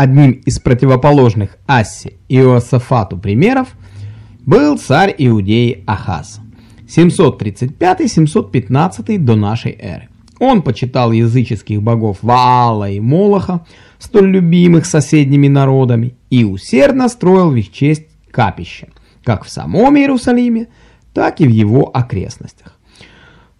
Одним из противоположных Ассе и Иосафату примеров был царь Иудеи Ахаз, 735-715 до нашей эры. Он почитал языческих богов Ваала и Молоха, столь любимых соседними народами, и усердно строил в их честь капища, как в самом Иерусалиме, так и в его окрестностях.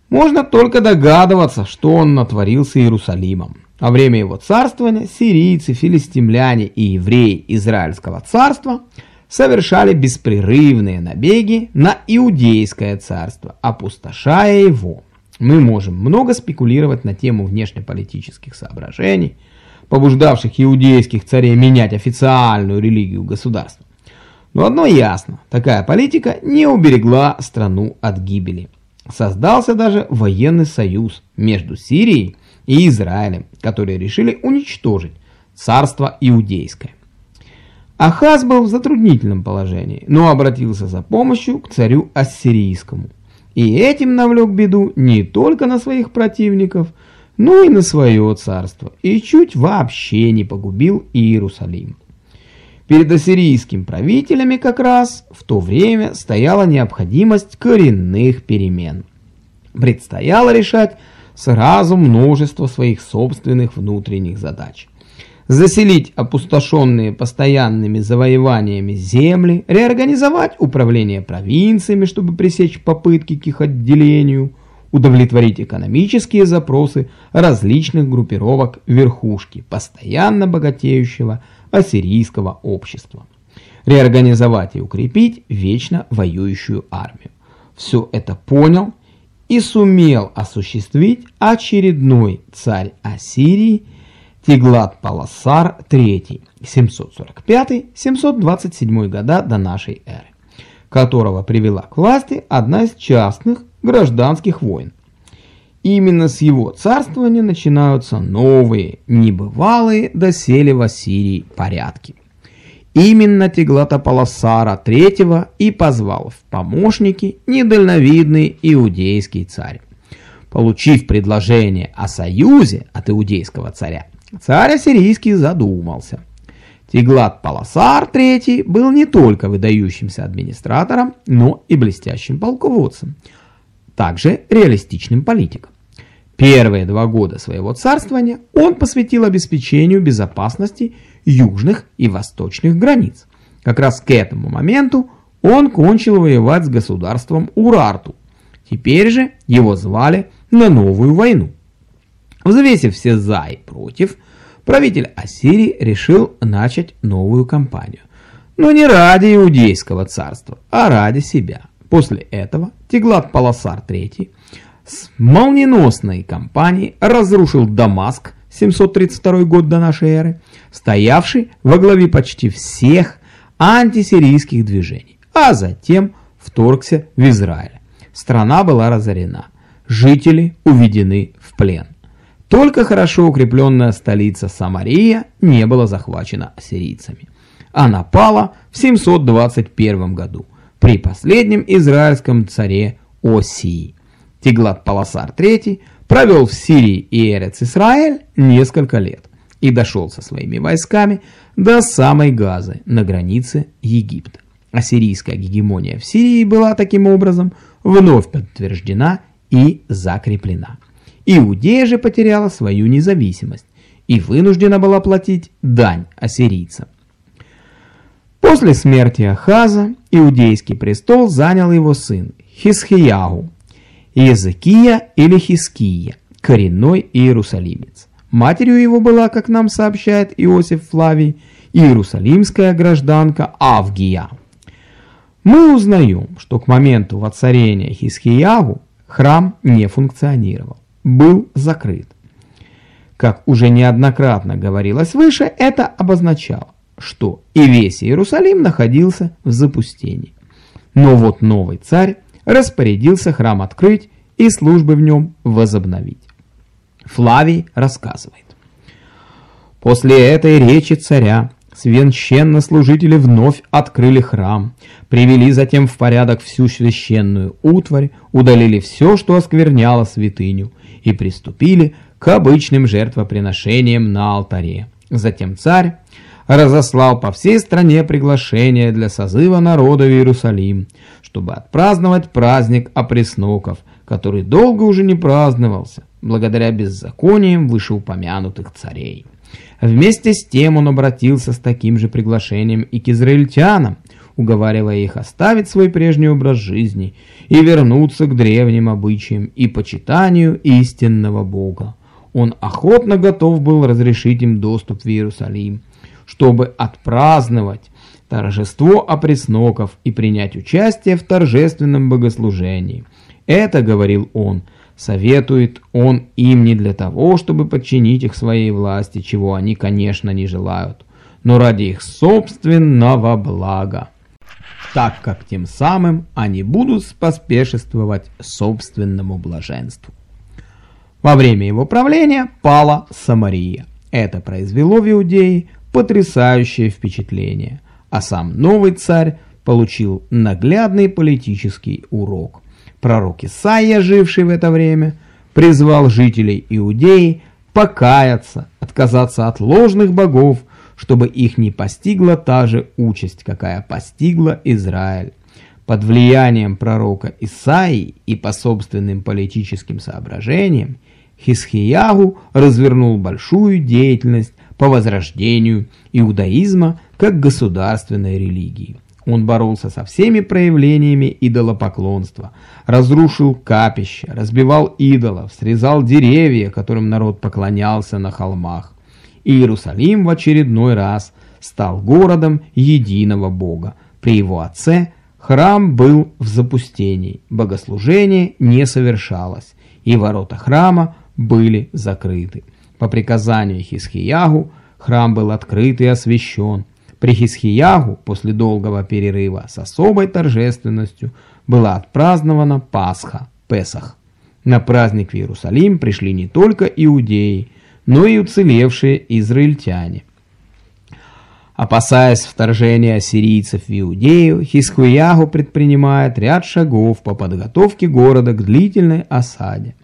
Можно только догадываться, что он натворил с Иерусалимом. Во время его царствования сирийцы, филистимляне и евреи Израильского царства совершали беспрерывные набеги на Иудейское царство, опустошая его. Мы можем много спекулировать на тему внешнеполитических соображений, побуждавших иудейских царей менять официальную религию государства. Но одно ясно, такая политика не уберегла страну от гибели. Создался даже военный союз между Сирией и Израилем, которые решили уничтожить царство иудейское. Ахаз был в затруднительном положении, но обратился за помощью к царю ассирийскому. И этим навлек беду не только на своих противников, но и на свое царство, и чуть вообще не погубил Иерусалим. Перед ассирийскими правителями как раз в то время стояла необходимость коренных перемен. Предстояло решать сразу множество своих собственных внутренних задач. Заселить опустошенные постоянными завоеваниями земли, реорганизовать управление провинциями, чтобы пресечь попытки к их отделению, удовлетворить экономические запросы различных группировок верхушки, постоянно богатеющего ассирийского общества. Реорганизовать и укрепить вечно воюющую армию. Все это понял и сумел осуществить очередной царь Ассирии Тиглат-Палассар III 745-727 года до нашей эры, которого привела к власти одна из частных гражданских войн. Именно с его царствования начинаются новые, небывалые доселе в Ассирии порядки. Именно Теглата Паласара III и позвал в помощники недальновидный иудейский царь. Получив предложение о союзе от иудейского царя, царь ассирийский задумался. Теглат Паласар III был не только выдающимся администратором, но и блестящим полководцем – также реалистичным политиком. Первые два года своего царствования он посвятил обеспечению безопасности южных и восточных границ. Как раз к этому моменту он кончил воевать с государством Урарту. Теперь же его звали на новую войну. Взвесив все «за» и «против», правитель Ассирии решил начать новую кампанию. Но не ради Иудейского царства, а ради себя. После этого Теглат-Паласар III с молниеносной кампанией разрушил Дамаск 732 год до нашей эры, стоявший во главе почти всех антисирийских движений, а затем вторгся в Израиль. Страна была разорена, жители уведены в плен. Только хорошо укрепленная столица Самария не была захвачена ассирийцами. Она пала в 721 году – при последнем израильском царе Осии. Тиглат-Паласар III провел в Сирии и Эрец-Исраэль несколько лет и дошел со своими войсками до самой Газы на границе Египта. Ассирийская гегемония в Сирии была таким образом вновь подтверждена и закреплена. Иудея же потеряла свою независимость и вынуждена была платить дань ассирийцам. После смерти Ахаза иудейский престол занял его сын Хисхиягу, Езекия или Хиския, коренной иерусалимец. Матерью его была, как нам сообщает Иосиф Флавий, иерусалимская гражданка Авгия. Мы узнаем, что к моменту воцарения Хисхиягу храм не функционировал, был закрыт. Как уже неоднократно говорилось выше, это обозначало, что и весь Иерусалим находился в запустении. Но вот новый царь распорядился храм открыть и службы в нем возобновить. Флавий рассказывает. После этой речи царя священнослужители вновь открыли храм, привели затем в порядок всю священную утварь, удалили все, что оскверняло святыню, и приступили к обычным жертвоприношениям на алтаре Затем царь разослал по всей стране приглашение для созыва народа в Иерусалим, чтобы отпраздновать праздник опресноков, который долго уже не праздновался, благодаря беззакониям вышеупомянутых царей. Вместе с тем он обратился с таким же приглашением и к израильтянам, уговаривая их оставить свой прежний образ жизни и вернуться к древним обычаям и почитанию истинного Бога. Он охотно готов был разрешить им доступ в Иерусалим, чтобы отпраздновать торжество опресноков и принять участие в торжественном богослужении. Это, говорил он, — Советует он им не для того, чтобы подчинить их своей власти, чего они, конечно, не желают, но ради их собственного блага, так как тем самым они будут поспешествовать собственному блаженству. Во время его правления пала Самария. Это произвело в Иудее потрясающее впечатление, а сам новый царь получил наглядный политический урок – Пророк Исаия, живший в это время, призвал жителей Иудеи покаяться, отказаться от ложных богов, чтобы их не постигла та же участь, какая постигла Израиль. Под влиянием пророка Исаии и по собственным политическим соображениям Хисхиягу развернул большую деятельность по возрождению иудаизма как государственной религии. Он боролся со всеми проявлениями идолопоклонства, разрушил капища, разбивал идолов, срезал деревья, которым народ поклонялся на холмах. И Иерусалим в очередной раз стал городом единого Бога. При его отце храм был в запустении, богослужение не совершалось, и ворота храма были закрыты. По приказанию Хисхиягу храм был открыт и освящен, при Хисхиягу после долгого перерыва с особой торжественностью была отпразднована Пасха, Песах. На праздник в Иерусалим пришли не только иудеи, но и уцелевшие израильтяне. Опасаясь вторжения ассирийцев в Иудею, Хисхуягу предпринимает ряд шагов по подготовке города к длительной осаде.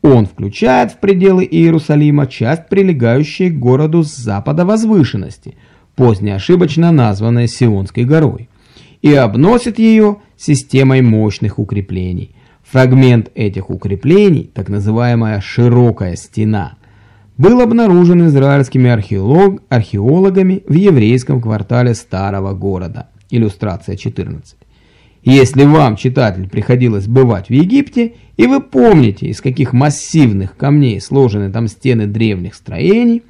Он включает в пределы Иерусалима часть, прилегающей к городу с запада возвышенности – поздне ошибочно названной Сионской горой, и обносит ее системой мощных укреплений. Фрагмент этих укреплений, так называемая «широкая стена», был обнаружен израильскими археолог, археологами в еврейском квартале старого города. Иллюстрация 14. Если вам, читатель, приходилось бывать в Египте, и вы помните, из каких массивных камней сложены там стены древних строений,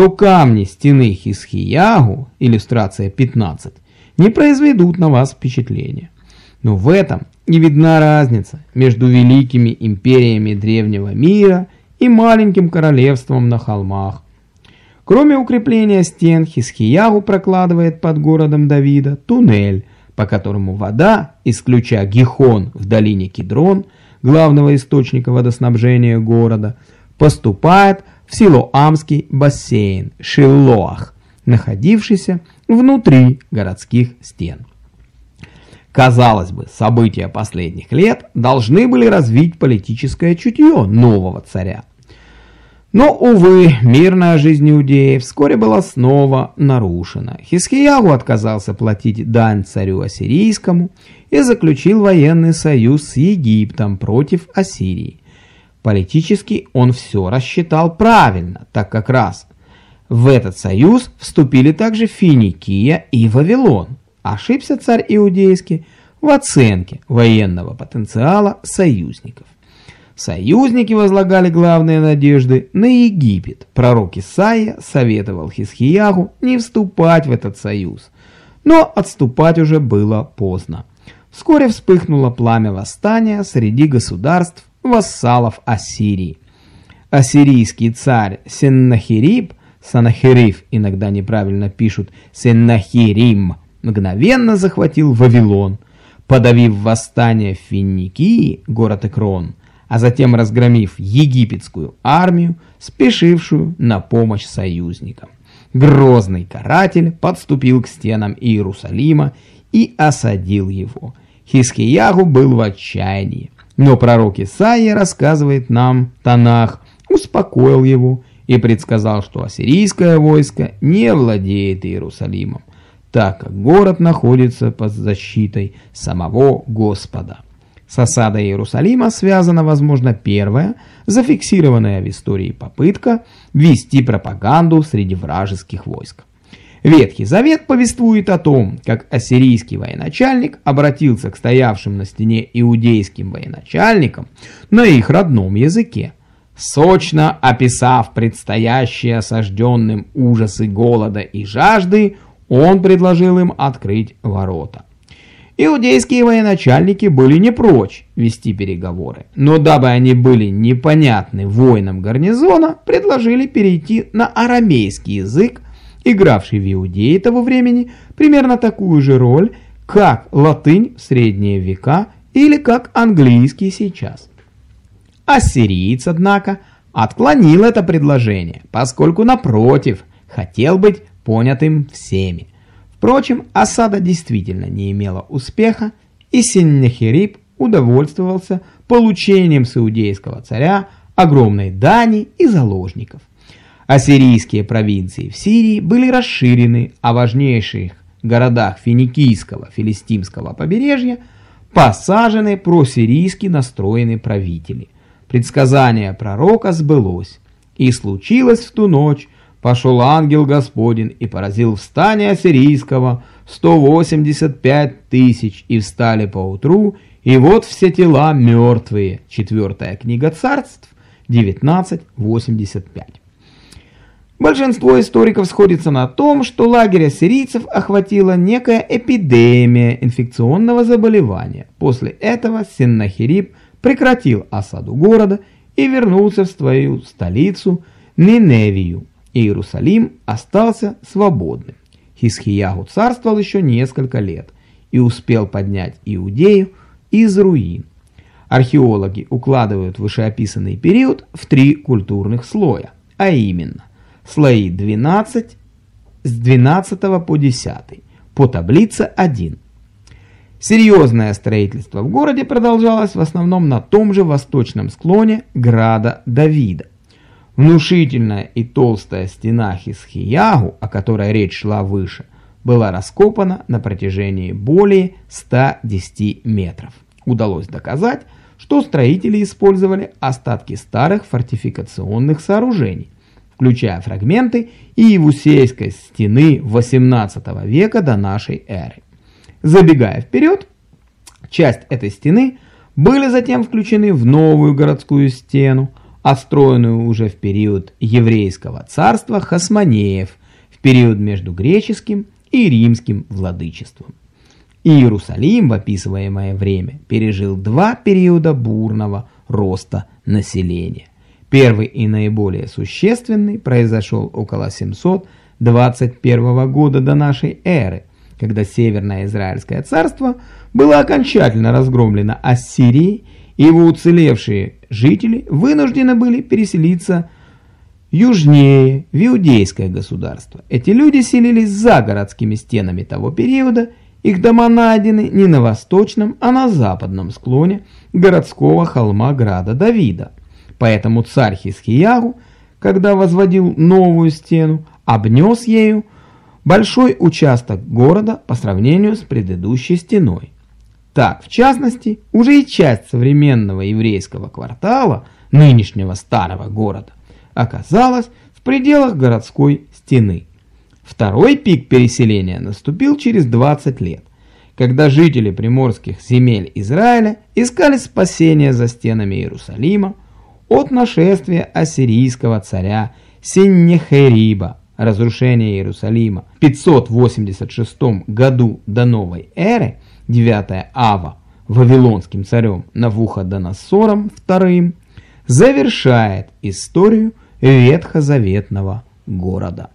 то камни стены Хисхиягу, иллюстрация 15, не произведут на вас впечатления. Но в этом не видна разница между великими империями древнего мира и маленьким королевством на холмах. Кроме укрепления стен, Хисхиягу прокладывает под городом Давида туннель, по которому вода, исключая Гихон в долине Кедрон, главного источника водоснабжения города, поступает в Силоамский бассейн Шиллоах, находившийся внутри городских стен. Казалось бы, события последних лет должны были развить политическое чутье нового царя. Но, увы, мирная жизнь иудеев вскоре была снова нарушена. Хискиягу отказался платить дань царю ассирийскому и заключил военный союз с Египтом против Ассирии. Политически он все рассчитал правильно, так как раз в этот союз вступили также Финикия и Вавилон. Ошибся царь Иудейский в оценке военного потенциала союзников. Союзники возлагали главные надежды на Египет. Пророк Исаия советовал Хисхиягу не вступать в этот союз, но отступать уже было поздно. Вскоре вспыхнуло пламя восстания среди государств вассалов Ассирии. Ассирийский царь Сеннахириб, Санахириф иногда неправильно пишут Сеннахирим, мгновенно захватил Вавилон, подавив восстание в Финикии, город Экрон, а затем разгромив египетскую армию, спешившую на помощь союзникам. Грозный каратель подступил к стенам Иерусалима и осадил его. Хискиягу был в отчаянии. Но пророк Исаия рассказывает нам, Танах, успокоил его и предсказал, что ассирийское войско не владеет Иерусалимом, так как город находится под защитой самого Господа. С осадой Иерусалима связана, возможно, первая, зафиксированная в истории попытка вести пропаганду среди вражеских войск. Ветхий Завет повествует о том, как ассирийский военачальник обратился к стоявшим на стене иудейским военачальникам на их родном языке, сочно описав предстоящие осажденным ужасы голода и жажды, он предложил им открыть ворота. Иудейские военачальники были не прочь вести переговоры, но дабы они были непонятны воинам гарнизона, предложили перейти на арамейский язык, игравший в Иудее того времени примерно такую же роль, как латынь в средние века или как английский сейчас. Ассириец, однако, отклонил это предложение, поскольку, напротив, хотел быть понятым всеми. Впрочем, осада действительно не имела успеха, и Синнехирип удовольствовался получением с иудейского царя огромной дани и заложников. Ассирийские провинции в Сирии были расширены, а важнейших городах финикийского, филистимского побережья посажены просирийски настроенные правители. Предсказание пророка сбылось, и случилось в ту ночь, пошел ангел Господень и поразил в стане ассирийского 185 тысяч, и встали поутру, и вот все тела мертвые. Четвертая книга царств, 19.85. Большинство историков сходится на том, что лагерь ассирийцев охватила некая эпидемия инфекционного заболевания. После этого Сеннахирип прекратил осаду города и вернулся в свою столицу Ниневию. Иерусалим остался свободным. Хисхиягу царствовал еще несколько лет и успел поднять Иудею из руин. Археологи укладывают вышеописанный период в три культурных слоя, а именно слои 12 с 12 по 10 по таблице 1. Серьезное строительство в городе продолжалось в основном на том же восточном склоне града Давида. Внушительная и толстая стена Хисхиягу, о которой речь шла выше, была раскопана на протяжении более 110 метров. Удалось доказать, что строители использовали остатки старых фортификационных сооружений, включая фрагменты Иевусейской стены 18 века до нашей эры. Забегая вперед, часть этой стены были затем включены в новую городскую стену, отстроенную уже в период еврейского царства Хасманеев, в период между греческим и римским владычеством. Иерусалим в описываемое время пережил два периода бурного роста населения. Первый и наиболее существенный произошел около 721 года до нашей эры, когда Северное Израильское царство было окончательно разгромлено Ассирией, и его уцелевшие жители вынуждены были переселиться южнее, в иудейское государство. Эти люди селились за городскими стенами того периода, их дома найдены не на восточном, а на западном склоне городского холма Града Давида. Поэтому царь Хисхиягу, когда возводил новую стену, обнес ею большой участок города по сравнению с предыдущей стеной. Так, в частности, уже и часть современного еврейского квартала, нынешнего старого города, оказалась в пределах городской стены. Второй пик переселения наступил через 20 лет, когда жители приморских земель Израиля искали спасения за стенами Иерусалима, от нашествия ассирийского царя Синнехериба, разрушения Иерусалима в 586 году до новой эры, 9 ава, вавилонским царем Навуходоносором II, завершает историю ветхозаветного города.